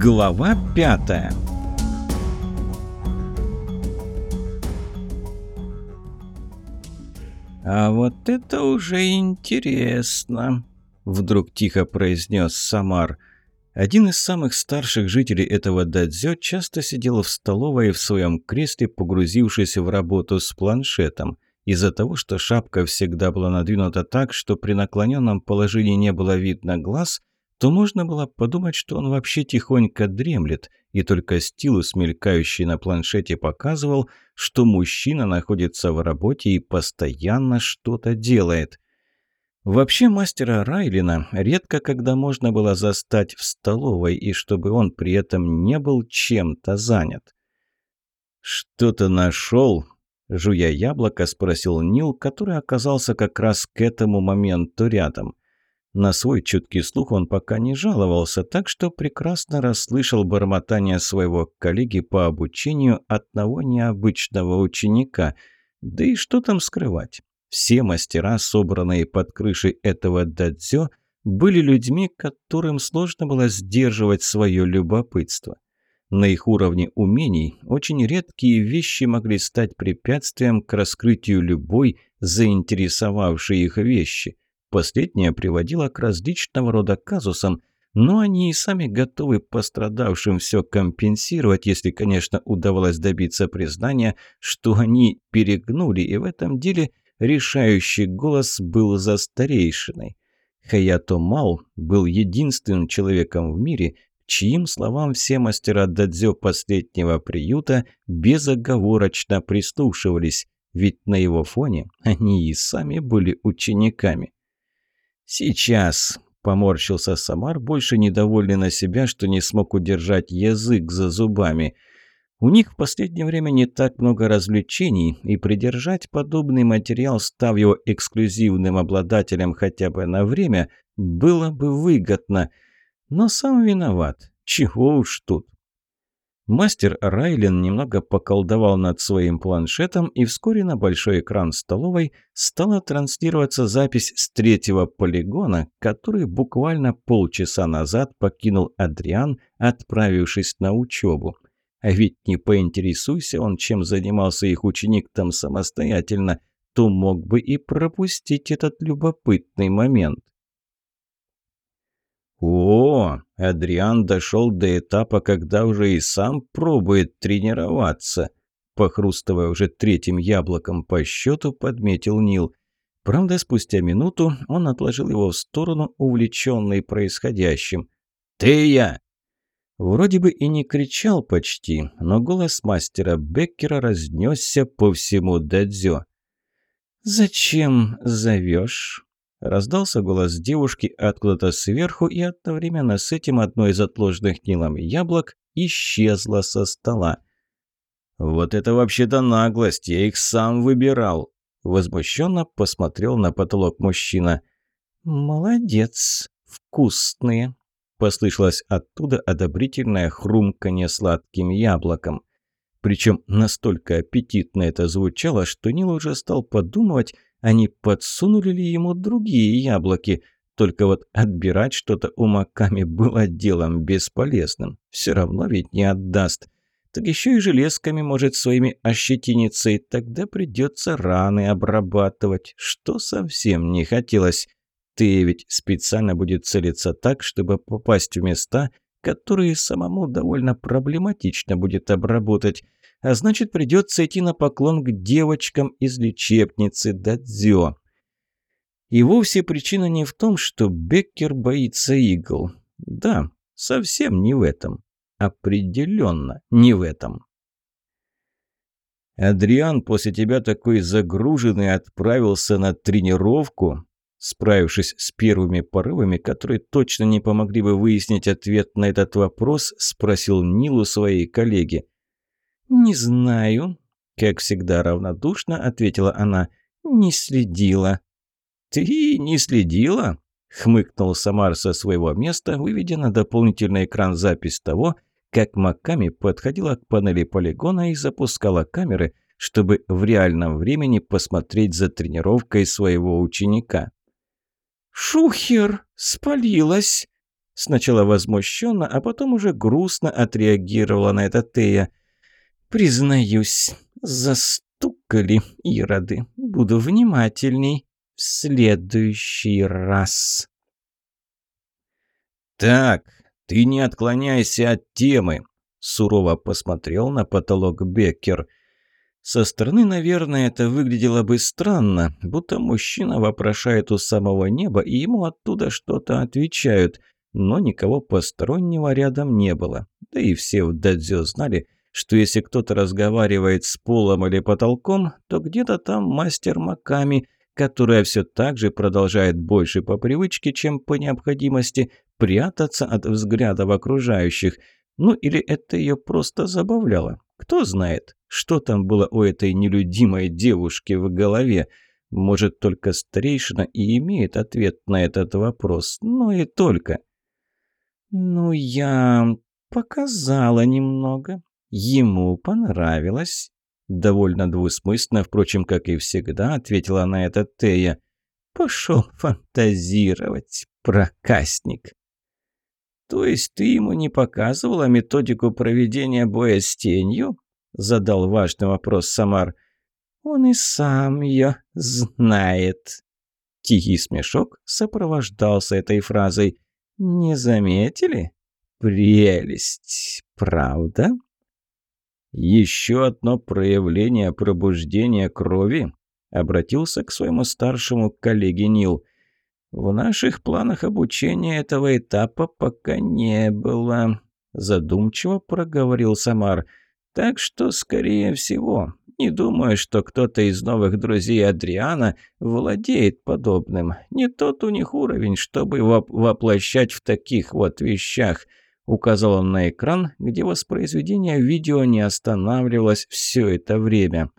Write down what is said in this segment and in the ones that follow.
Глава пятая «А вот это уже интересно», — вдруг тихо произнес Самар. Один из самых старших жителей этого дадзё часто сидел в столовой в своем кресле, погрузившись в работу с планшетом. Из-за того, что шапка всегда была надвинута так, что при наклоненном положении не было видно глаз, то можно было подумать, что он вообще тихонько дремлет, и только стилус, мелькающий на планшете, показывал, что мужчина находится в работе и постоянно что-то делает. Вообще мастера Райлина редко когда можно было застать в столовой, и чтобы он при этом не был чем-то занят. «Что-то нашел?» – жуя яблоко, спросил Нил, который оказался как раз к этому моменту рядом. На свой чуткий слух он пока не жаловался, так что прекрасно расслышал бормотание своего коллеги по обучению одного необычного ученика. Да и что там скрывать? Все мастера, собранные под крышей этого дадзё, были людьми, которым сложно было сдерживать свое любопытство. На их уровне умений очень редкие вещи могли стать препятствием к раскрытию любой заинтересовавшей их вещи – Последнее приводило к различного рода казусам, но они и сами готовы пострадавшим все компенсировать, если, конечно, удавалось добиться признания, что они перегнули, и в этом деле решающий голос был за старейшиной. Хаято Мал был единственным человеком в мире, чьим словам все мастера дадзё последнего приюта безоговорочно прислушивались, ведь на его фоне они и сами были учениками. «Сейчас», – поморщился Самар, больше недовольный на себя, что не смог удержать язык за зубами. «У них в последнее время не так много развлечений, и придержать подобный материал, став его эксклюзивным обладателем хотя бы на время, было бы выгодно. Но сам виноват. Чего уж тут. Мастер Райлен немного поколдовал над своим планшетом, и вскоре на большой экран столовой стала транслироваться запись с третьего полигона, который буквально полчаса назад покинул Адриан, отправившись на учебу. А ведь не поинтересуйся он, чем занимался их ученик там самостоятельно, то мог бы и пропустить этот любопытный момент. О, Адриан дошел до этапа, когда уже и сам пробует тренироваться. Похрустывая уже третьим яблоком по счету, подметил Нил. Правда, спустя минуту он отложил его в сторону, увлеченный происходящим. «Ты я!» Вроде бы и не кричал почти, но голос мастера Беккера разнесся по всему дадзё. «Зачем зовешь?» Раздался голос девушки откуда-то сверху, и одновременно с этим одно из отложенных Нилом яблок исчезло со стола. «Вот это вообще-то наглость! Я их сам выбирал!» Возмущенно посмотрел на потолок мужчина. «Молодец! Вкусные!» Послышалось оттуда одобрительное хрумканье сладким яблоком. Причем настолько аппетитно это звучало, что Нил уже стал подумывать, они подсунули ли ему другие яблоки. Только вот отбирать что-то у Маками было делом бесполезным. Все равно ведь не отдаст. Так еще и железками может своими ощетиниться, и тогда придется раны обрабатывать, что совсем не хотелось. Ты ведь специально будет целиться так, чтобы попасть в места, которые самому довольно проблематично будет обработать а значит придется идти на поклон к девочкам из лечебницы Дадзё. И вовсе причина не в том, что Беккер боится игл. Да, совсем не в этом. Определенно не в этом. «Адриан после тебя такой загруженный отправился на тренировку?» Справившись с первыми порывами, которые точно не помогли бы выяснить ответ на этот вопрос, спросил Нилу своей коллеги. «Не знаю», — как всегда равнодушно ответила она. «Не следила». «Ты не следила?» — хмыкнул Самар со своего места, выведя на дополнительный экран запись того, как Маками подходила к панели полигона и запускала камеры, чтобы в реальном времени посмотреть за тренировкой своего ученика. «Шухер! Спалилась!» Сначала возмущенно, а потом уже грустно отреагировала на это Тея. «Признаюсь, застукали ироды. Буду внимательней в следующий раз». «Так, ты не отклоняйся от темы», — сурово посмотрел на потолок Беккер. Со стороны, наверное, это выглядело бы странно, будто мужчина вопрошает у самого неба, и ему оттуда что-то отвечают, но никого постороннего рядом не было. Да и все в Дадзё знали, что если кто-то разговаривает с полом или потолком, то где-то там мастер Маками, которая все так же продолжает больше по привычке, чем по необходимости, прятаться от взглядов окружающих. Ну или это ее просто забавляло. Кто знает, что там было у этой нелюдимой девушки в голове. Может, только старейшина и имеет ответ на этот вопрос, но и только. «Ну, я показала немного. Ему понравилось». Довольно двусмысленно, впрочем, как и всегда, ответила на это Тея. «Пошел фантазировать, проказник». «То есть ты ему не показывала методику проведения боя с тенью?» – задал важный вопрос Самар. «Он и сам ее знает». Тихий смешок сопровождался этой фразой. «Не заметили? Прелесть, правда?» «Еще одно проявление пробуждения крови?» – обратился к своему старшему коллеге Нил – «В наших планах обучения этого этапа пока не было», – задумчиво проговорил Самар. «Так что, скорее всего, не думаю, что кто-то из новых друзей Адриана владеет подобным. Не тот у них уровень, чтобы воплощать в таких вот вещах». Указал он на экран, где воспроизведение видео не останавливалось все это время.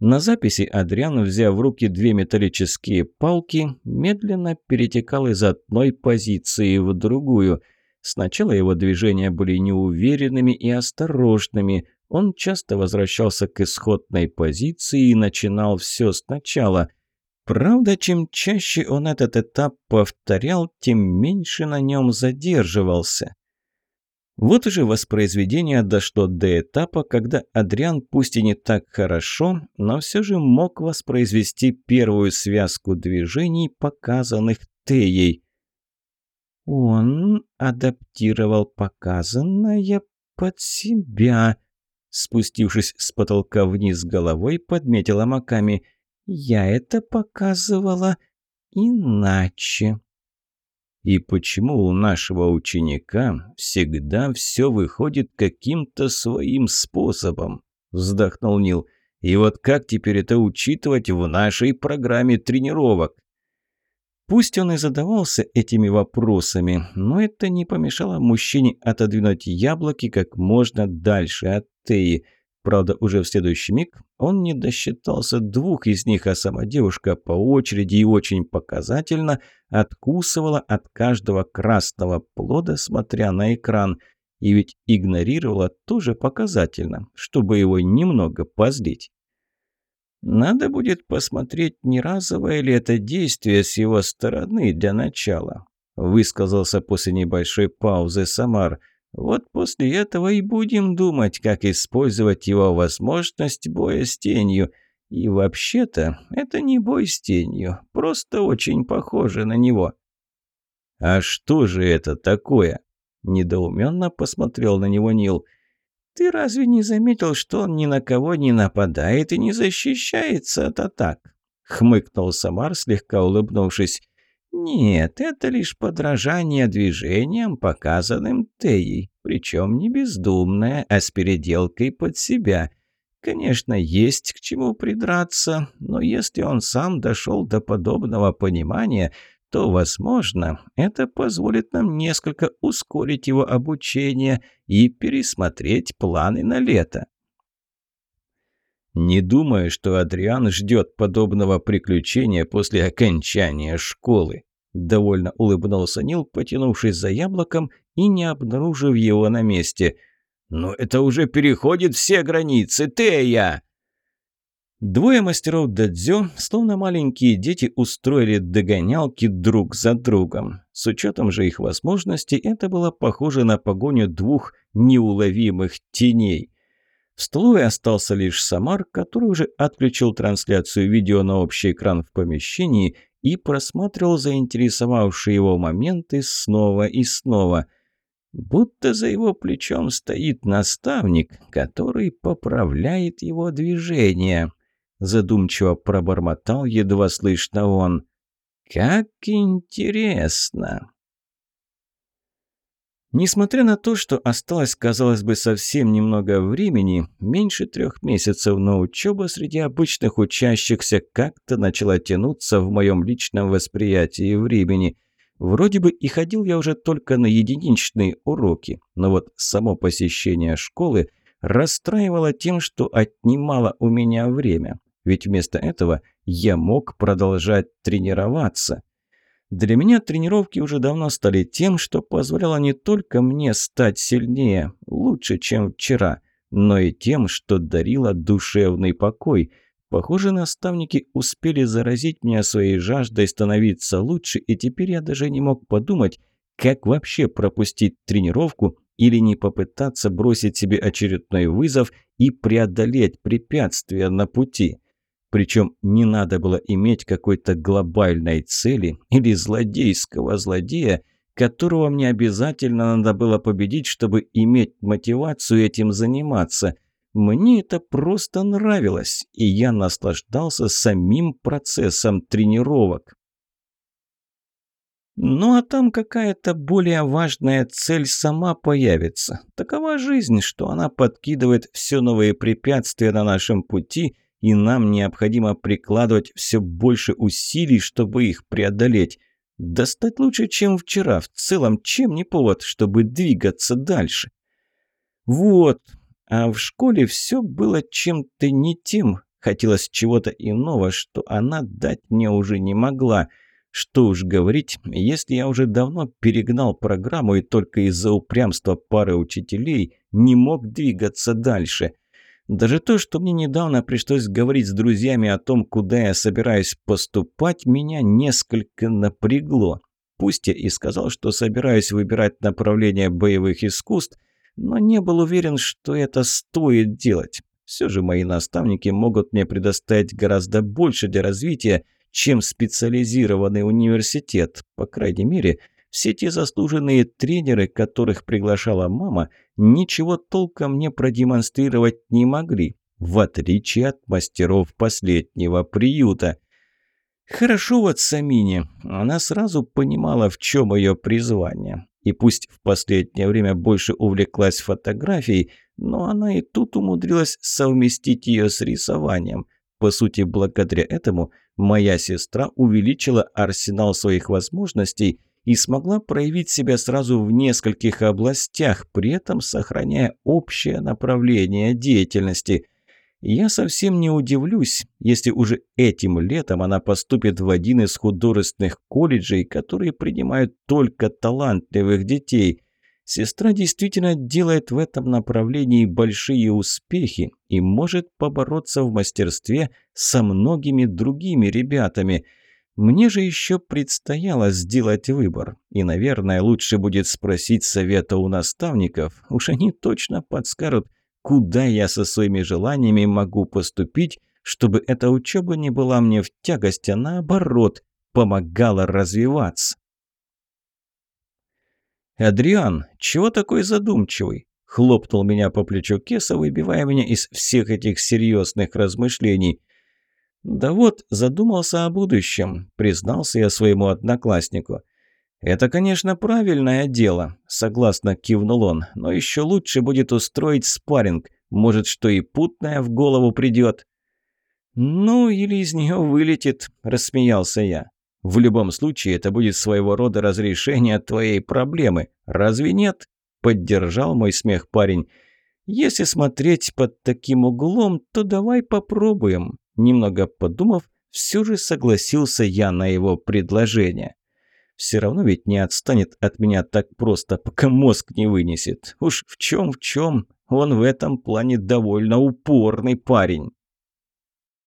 На записи Адриан, взяв в руки две металлические палки, медленно перетекал из одной позиции в другую. Сначала его движения были неуверенными и осторожными. Он часто возвращался к исходной позиции и начинал все сначала. Правда, чем чаще он этот этап повторял, тем меньше на нем задерживался. Вот уже воспроизведение дошло до этапа, когда Адриан, пусть и не так хорошо, но все же мог воспроизвести первую связку движений, показанных Теей. «Он адаптировал показанное под себя», спустившись с потолка вниз головой, подметила Маками. «Я это показывала иначе». И почему у нашего ученика всегда все выходит каким-то своим способом? Вздохнул Нил. И вот как теперь это учитывать в нашей программе тренировок? Пусть он и задавался этими вопросами, но это не помешало мужчине отодвинуть яблоки как можно дальше от Теи – Правда, уже в следующий миг он не досчитался двух из них, а сама девушка по очереди и очень показательно откусывала от каждого красного плода, смотря на экран. И ведь игнорировала тоже показательно, чтобы его немного позлить. Надо будет посмотреть, не разовое ли это действие с его стороны для начала, высказался после небольшой паузы Самар – вот после этого и будем думать, как использовать его возможность боя с тенью. И вообще-то это не бой с тенью, просто очень похоже на него». «А что же это такое?» – недоуменно посмотрел на него Нил. «Ты разве не заметил, что он ни на кого не нападает и не защищается от атак?» – хмыкнул Самар, слегка улыбнувшись. Нет, это лишь подражание движениям, показанным Теей, причем не бездумное, а с переделкой под себя. Конечно, есть к чему придраться, но если он сам дошел до подобного понимания, то, возможно, это позволит нам несколько ускорить его обучение и пересмотреть планы на лето. Не думаю, что Адриан ждет подобного приключения после окончания школы. Довольно улыбнулся Нил, потянувшись за яблоком и не обнаружив его на месте. «Но это уже переходит все границы, Тея!» Двое мастеров дадзё, словно маленькие дети, устроили догонялки друг за другом. С учетом же их возможностей, это было похоже на погоню двух неуловимых теней. В столовой остался лишь Самар, который уже отключил трансляцию видео на общий экран в помещении и просматривал заинтересовавшие его моменты снова и снова. Будто за его плечом стоит наставник, который поправляет его движение задумчиво пробормотал едва слышно он. «Как интересно!» Несмотря на то, что осталось, казалось бы, совсем немного времени, меньше трех месяцев, но учеба среди обычных учащихся как-то начала тянуться в моем личном восприятии времени. Вроде бы и ходил я уже только на единичные уроки, но вот само посещение школы расстраивало тем, что отнимало у меня время ведь вместо этого я мог продолжать тренироваться. Для меня тренировки уже давно стали тем, что позволяло не только мне стать сильнее, лучше, чем вчера, но и тем, что дарило душевный покой. Похоже, наставники успели заразить меня своей жаждой становиться лучше, и теперь я даже не мог подумать, как вообще пропустить тренировку или не попытаться бросить себе очередной вызов и преодолеть препятствия на пути. Причем не надо было иметь какой-то глобальной цели или злодейского злодея, которого мне обязательно надо было победить, чтобы иметь мотивацию этим заниматься. Мне это просто нравилось, и я наслаждался самим процессом тренировок. Ну а там какая-то более важная цель сама появится. Такова жизнь, что она подкидывает все новые препятствия на нашем пути – и нам необходимо прикладывать все больше усилий, чтобы их преодолеть. Достать лучше, чем вчера. В целом, чем не повод, чтобы двигаться дальше? Вот. А в школе все было чем-то не тем. Хотелось чего-то иного, что она дать мне уже не могла. Что уж говорить, если я уже давно перегнал программу и только из-за упрямства пары учителей не мог двигаться дальше. Даже то, что мне недавно пришлось говорить с друзьями о том, куда я собираюсь поступать, меня несколько напрягло. Пусть я и сказал, что собираюсь выбирать направление боевых искусств, но не был уверен, что это стоит делать. Все же мои наставники могут мне предоставить гораздо больше для развития, чем специализированный университет. По крайней мере, все те заслуженные тренеры, которых приглашала мама, ничего толком мне продемонстрировать не могли, в отличие от мастеров последнего приюта. Хорошо вот Самине, она сразу понимала, в чем ее призвание. И пусть в последнее время больше увлеклась фотографией, но она и тут умудрилась совместить ее с рисованием. По сути, благодаря этому моя сестра увеличила арсенал своих возможностей – и смогла проявить себя сразу в нескольких областях, при этом сохраняя общее направление деятельности. Я совсем не удивлюсь, если уже этим летом она поступит в один из художественных колледжей, которые принимают только талантливых детей. Сестра действительно делает в этом направлении большие успехи и может побороться в мастерстве со многими другими ребятами – мне же еще предстояло сделать выбор, и, наверное, лучше будет спросить совета у наставников. Уж они точно подскажут, куда я со своими желаниями могу поступить, чтобы эта учеба не была мне в тягость, а наоборот, помогала развиваться. «Адриан, чего такой задумчивый?» — хлопнул меня по плечу Кеса, выбивая меня из всех этих серьезных размышлений. «Да вот, задумался о будущем», – признался я своему однокласснику. «Это, конечно, правильное дело», – согласно кивнул он, «но еще лучше будет устроить спарринг. Может, что и путное в голову придет». «Ну, или из нее вылетит», – рассмеялся я. «В любом случае, это будет своего рода разрешение твоей проблемы. Разве нет?» – поддержал мой смех парень. «Если смотреть под таким углом, то давай попробуем. Немного подумав, все же согласился я на его предложение. Все равно ведь не отстанет от меня так просто, пока мозг не вынесет. Уж в чем в чем, он в этом плане довольно упорный парень.